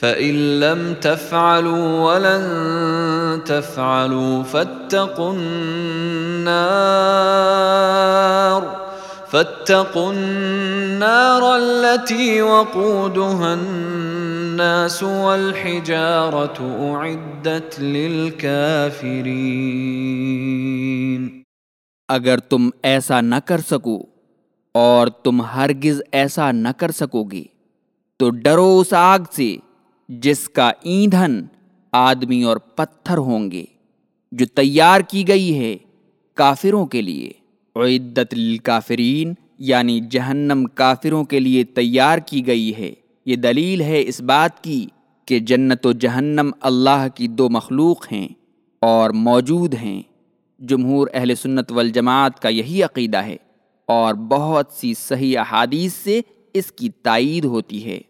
فإن لم تفعلوا ولن تفعلوا فاتقوا النار فاتقوا النار التي وقودها الناس والحجارة أعدت للكافرين अगर तुम ऐसा न कर सको और तुम हरगिज ऐसा न कर सकोगे तो डरो उस आग से جس کا ایندھن آدمی اور پتھر ہوں گے، جو تیار کی گئی ہے کافروں کے لیے۔ أعدت للكافرين یعنی جہنم کافروں کے لیے تیار کی گئی ہے۔ یہ دلیل ہے اس بات کی کہ جنت و جہنم اللہ کی دو مخلوق ہیں اور موجود ہیں۔ جمہور اہل سنت والجماعت کا یہی عقیدہ ہے اور بہت سی صحیح احادیث سے اس کی تائید ہوتی ہے۔